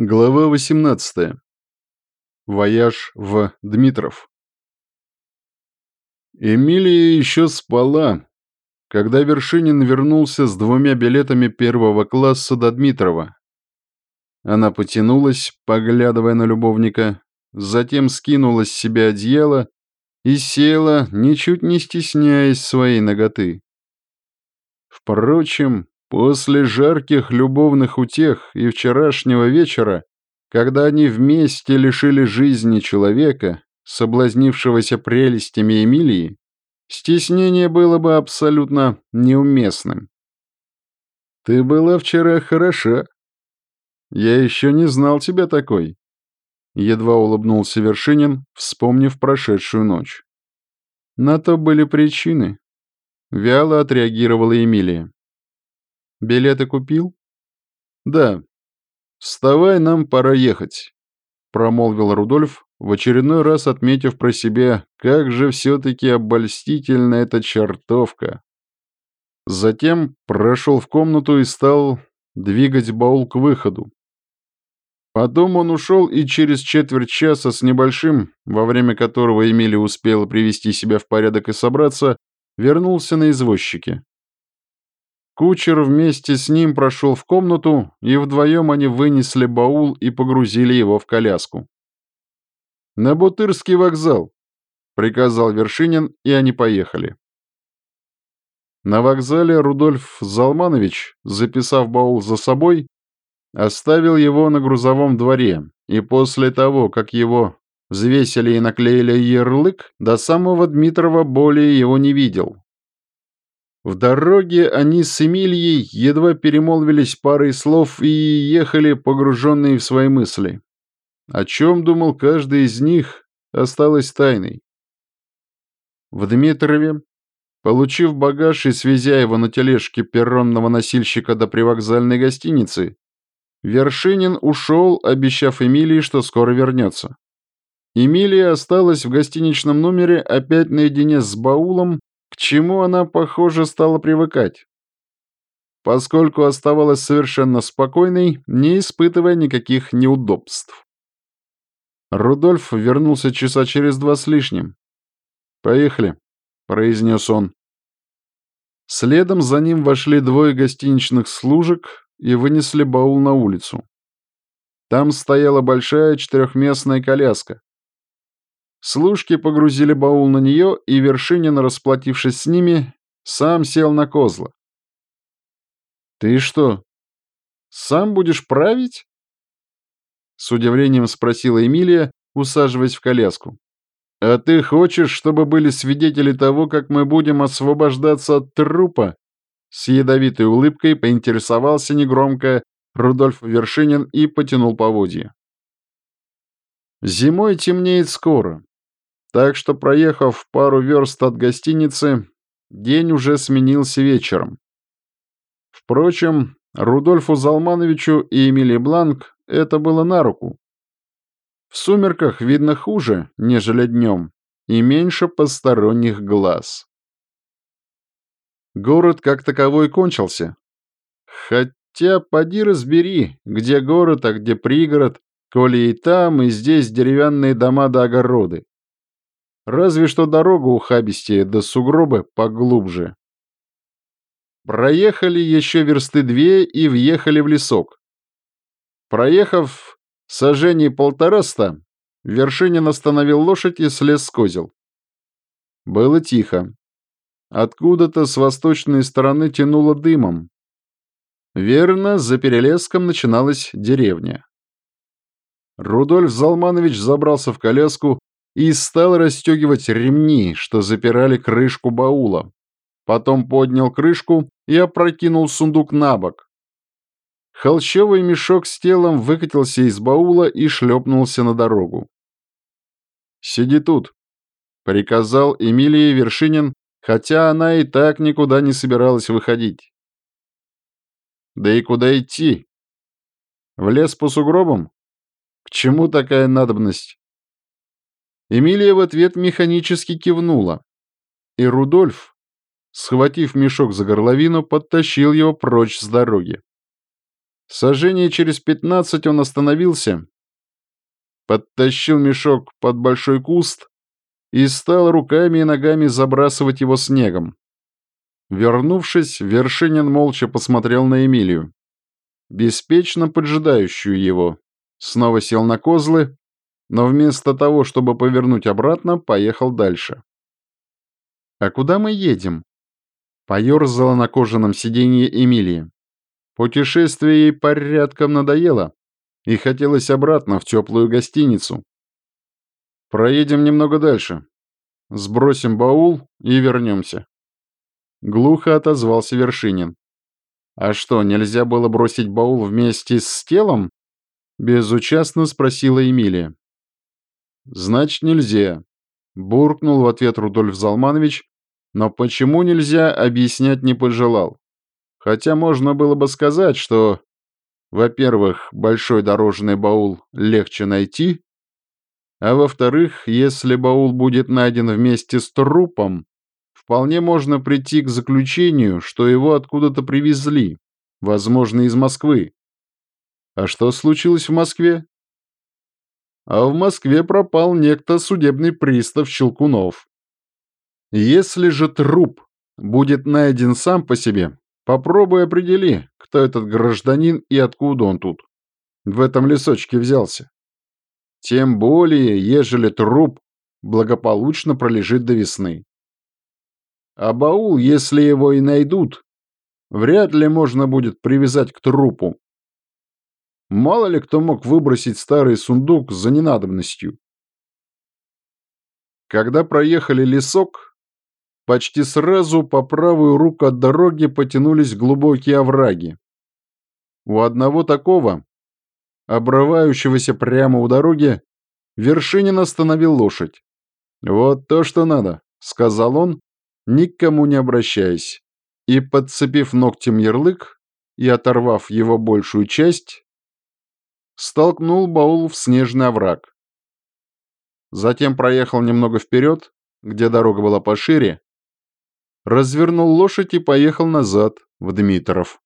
Глава 18. Вояж в Дмитров. Эмилия еще спала, когда Вершинин вернулся с двумя билетами первого класса до Дмитрова. Она потянулась, поглядывая на любовника, затем скинула с себя одеяло и села, ничуть не стесняясь своей наготы. Впрочем, После жарких любовных утех и вчерашнего вечера, когда они вместе лишили жизни человека, соблазнившегося прелестями Эмилии, стеснение было бы абсолютно неуместным. «Ты была вчера хороша. Я еще не знал тебя такой», — едва улыбнулся Вершинин, вспомнив прошедшую ночь. «На то были причины», — вяло отреагировала Эмилия. Билеты купил? Да. Вставай, нам пора ехать, промолвил Рудольф, в очередной раз отметив про себя, как же все-таки обольстительна эта чертовка. Затем прошел в комнату и стал двигать баул к выходу. Потом он ушел и через четверть часа с небольшим, во время которого Эмилия успела привести себя в порядок и собраться, вернулся на извозчике. Кучер вместе с ним прошел в комнату, и вдвоем они вынесли баул и погрузили его в коляску. «На Бутырский вокзал», — приказал Вершинин, и они поехали. На вокзале Рудольф Залманович, записав баул за собой, оставил его на грузовом дворе, и после того, как его взвесили и наклеили ярлык, до самого Дмитрова более его не видел. В дороге они с Эмильей едва перемолвились парой слов и ехали, погруженные в свои мысли. О чем думал каждый из них, осталось тайной. В Дмитрове, получив багаж и свезя его на тележке перронного носильщика до привокзальной гостиницы, Вершинин ушел, обещав Эмилии, что скоро вернется. Эмилия осталась в гостиничном номере опять наедине с баулом чему она, похоже, стала привыкать. Поскольку оставалась совершенно спокойной, не испытывая никаких неудобств. Рудольф вернулся часа через два с лишним. «Поехали», — произнес он. Следом за ним вошли двое гостиничных служек и вынесли баул на улицу. Там стояла большая четырехместная коляска. Служки погрузили баул на нее, и Вершинин, расплатившись с ними, сам сел на козла. «Ты что, сам будешь править?» С удивлением спросила Эмилия, усаживаясь в коляску. «А ты хочешь, чтобы были свидетели того, как мы будем освобождаться от трупа?» С ядовитой улыбкой поинтересовался негромко Рудольф Вершинин и потянул поводья. «Зимой темнеет скоро. Так что, проехав пару верст от гостиницы, день уже сменился вечером. Впрочем, Рудольфу Залмановичу и Эмилии Бланк это было на руку. В сумерках видно хуже, нежели днем, и меньше посторонних глаз. Город как таковой кончился. Хотя поди разбери, где город, а где пригород, коли и там, и здесь деревянные дома да огороды. Разве что дорога ухабистее, да сугробы поглубже. Проехали еще версты две и въехали в лесок. Проехав сожжение полтораста, Вершинин остановил лошадь и слез с козел. Было тихо. Откуда-то с восточной стороны тянуло дымом. Верно, за перелеском начиналась деревня. Рудольф Залманович забрался в коляску и стал расстегивать ремни, что запирали крышку баула. Потом поднял крышку и опрокинул сундук на бок. Холщовый мешок с телом выкатился из баула и шлепнулся на дорогу. «Сиди тут», — приказал Эмилия Вершинин, хотя она и так никуда не собиралась выходить. «Да и куда идти? В лес по сугробам? К чему такая надобность?» Эмилия в ответ механически кивнула. И Рудольф, схватив мешок за горловину, подтащил его прочь с дороги. Сожжение через пятнадцать он остановился, подтащил мешок под большой куст и стал руками и ногами забрасывать его снегом. Вернувшись, Вершинин молча посмотрел на Эмилию, беспечно поджидающую его. Снова сел на козлы, но вместо того, чтобы повернуть обратно, поехал дальше. «А куда мы едем?» Поерзала на кожаном сиденье Эмилия. Путешествие ей порядком надоело, и хотелось обратно в теплую гостиницу. «Проедем немного дальше. Сбросим баул и вернемся». Глухо отозвался Вершинин. «А что, нельзя было бросить баул вместе с телом?» Безучастно спросила Эмилия. «Значит, нельзя», — буркнул в ответ Рудольф Залманович, но почему нельзя, объяснять не пожелал. Хотя можно было бы сказать, что, во-первых, большой дорожный баул легче найти, а во-вторых, если баул будет найден вместе с трупом, вполне можно прийти к заключению, что его откуда-то привезли, возможно, из Москвы. А что случилось в Москве? А в Москве пропал некто судебный пристав Щелкунов. Если же труп будет найден сам по себе, попробуй определи, кто этот гражданин и откуда он тут. В этом лесочке взялся. Тем более, ежели труп благополучно пролежит до весны. А баул, если его и найдут, вряд ли можно будет привязать к трупу. Мало ли кто мог выбросить старый сундук за ненадобностью. Когда проехали лесок, Почти сразу по правую руку от дороги потянулись глубокие овраги. У одного такого, обрывающегося прямо у дороги, Вершинин остановил лошадь. «Вот то, что надо», — сказал он, никому не обращаясь, и, подцепив ногтем ярлык и оторвав его большую часть, столкнул баул в снежный овраг. Затем проехал немного вперед, где дорога была пошире, развернул лошадь и поехал назад, в Дмитров.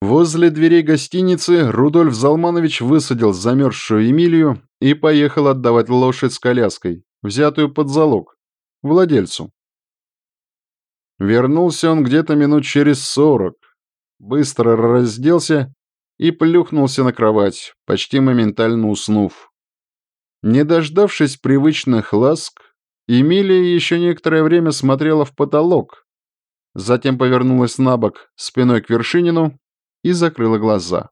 Возле дверей гостиницы Рудольф Залманович высадил замерзшую Эмилию и поехал отдавать лошадь с коляской, взятую под залог, владельцу. Вернулся он где-то минут через сорок, быстро разделся и плюхнулся на кровать, почти моментально уснув. Не дождавшись привычных ласк, Эмилия еще некоторое время смотрела в потолок, затем повернулась на бок спиной к Вершинину и закрыла глаза.